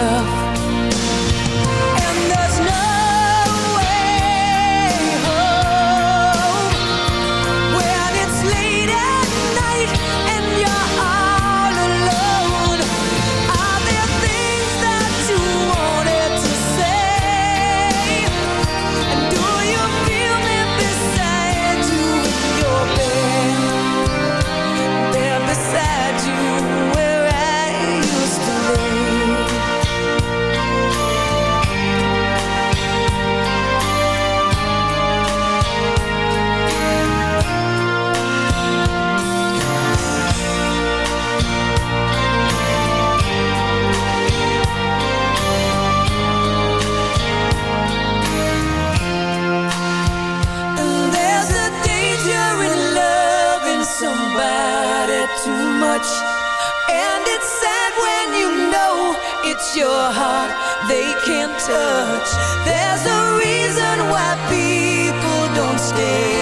Love. your heart they can't touch. There's a reason why people don't stay.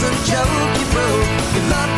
was a joke you broke. You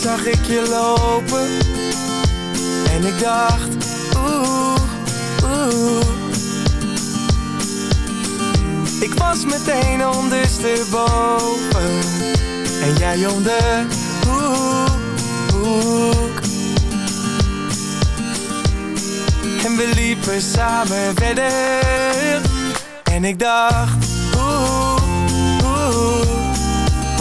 zag ik je lopen. En ik dacht, oeh, oeh. Ik was meteen ondersteboven. En jij onder, oeh, oeh. En we liepen samen verder. En ik dacht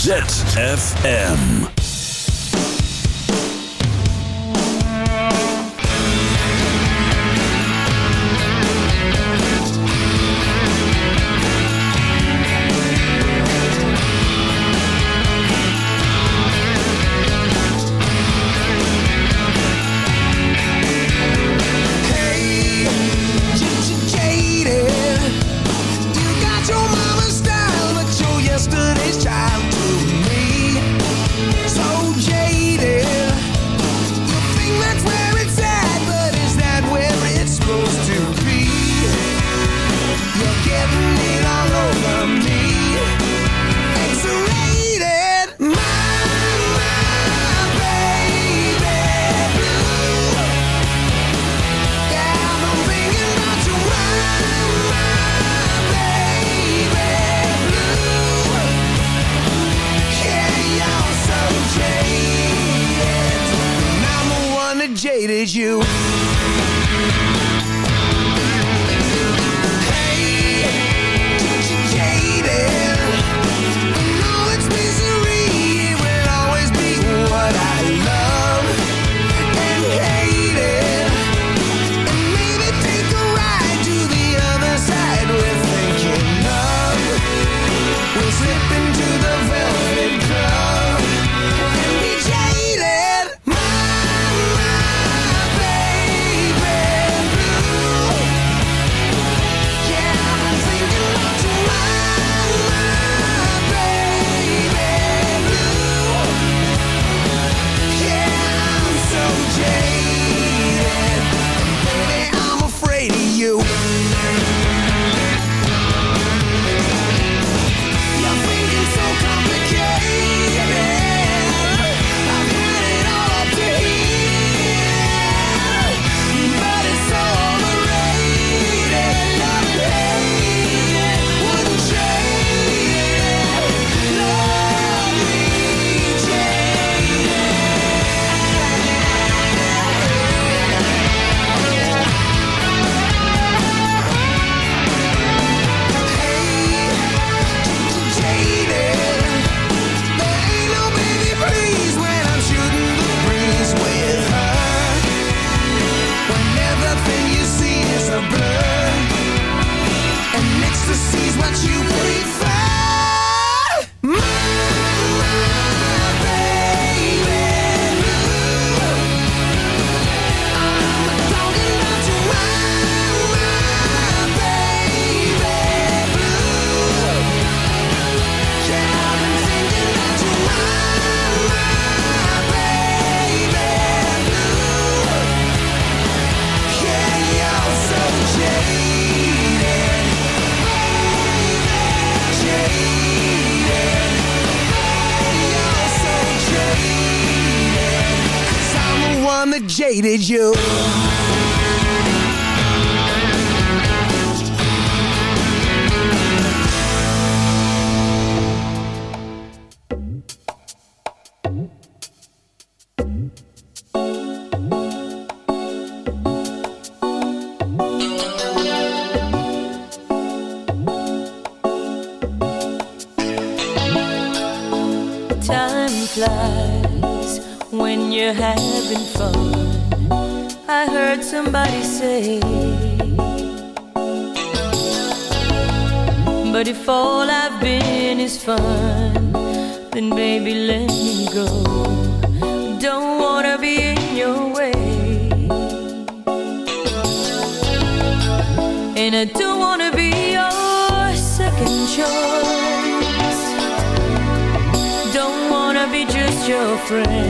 ZFM. is you. needed you. Friend.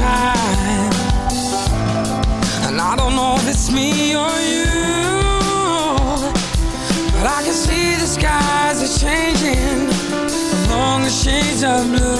time? And I don't know if it's me or you, but I can see the skies are changing along the shades of blue.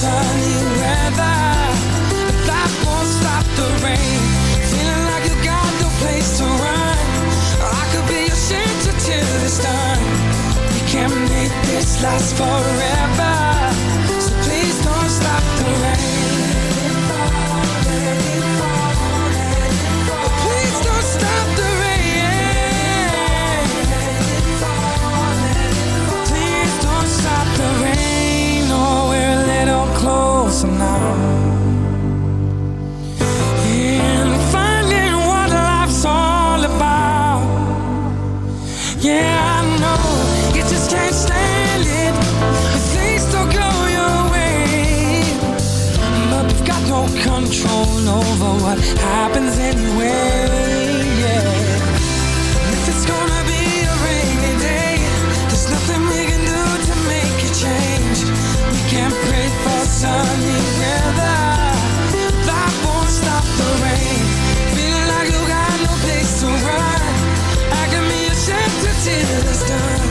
sunny weather, but that won't stop the rain. Feeling like you got no place to run. I could be your shelter till it's done. We can make this last forever. Over what happens anyway. Yeah. If it's gonna be a rainy day, there's nothing we can do to make a change. We can't pray for sunny weather. That won't stop the rain. Feeling like you got no place to run. I a it's done.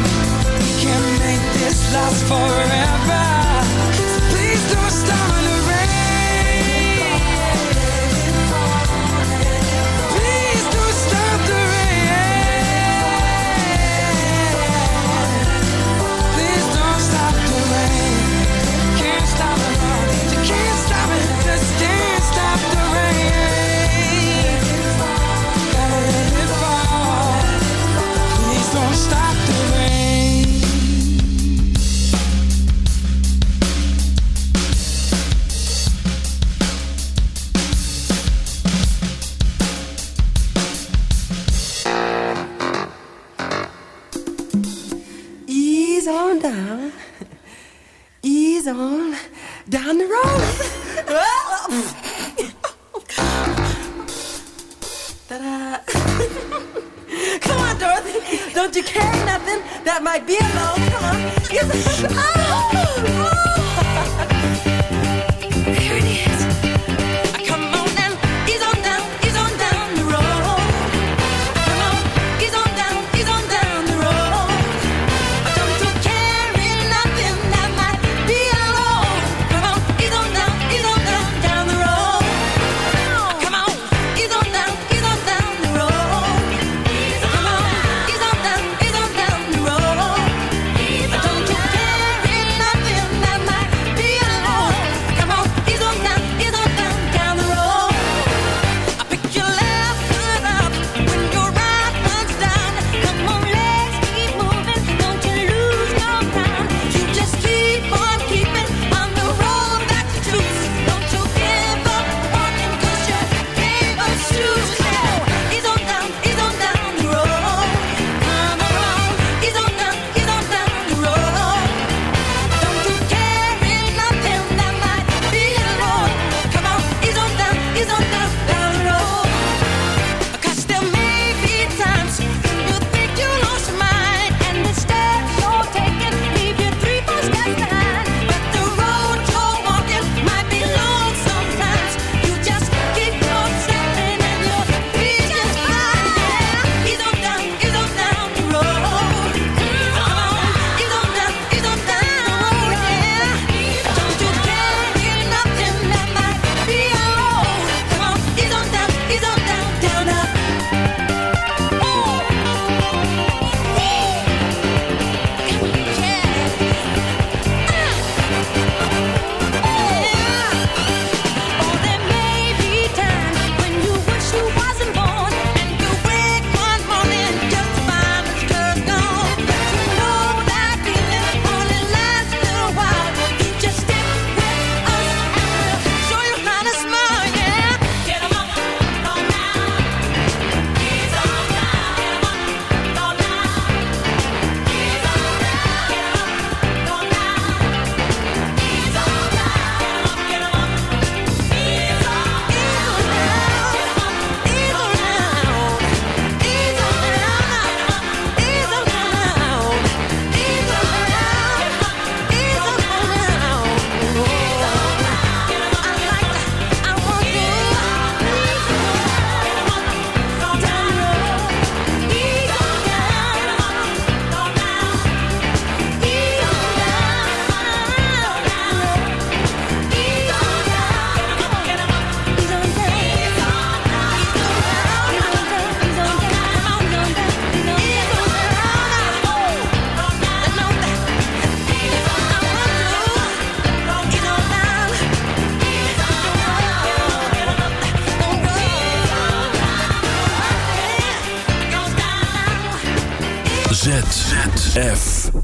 We can make this last forever. sky. ZFM.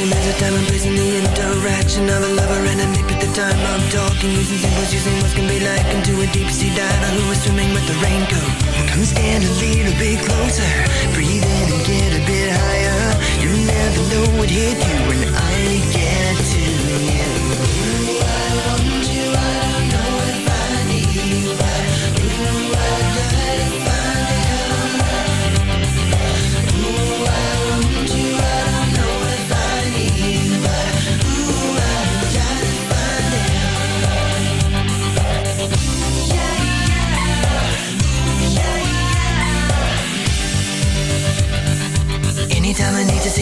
attraction There's a diamond and place in the interaction Of a lover and a nip at the time I'm talking Using symbols, using what's can be like. Into a deep sea diver who is swimming with the raincoat. Come stand a little bit closer. Breathe in and get a bit higher. You never know what hit you when I get to you. You are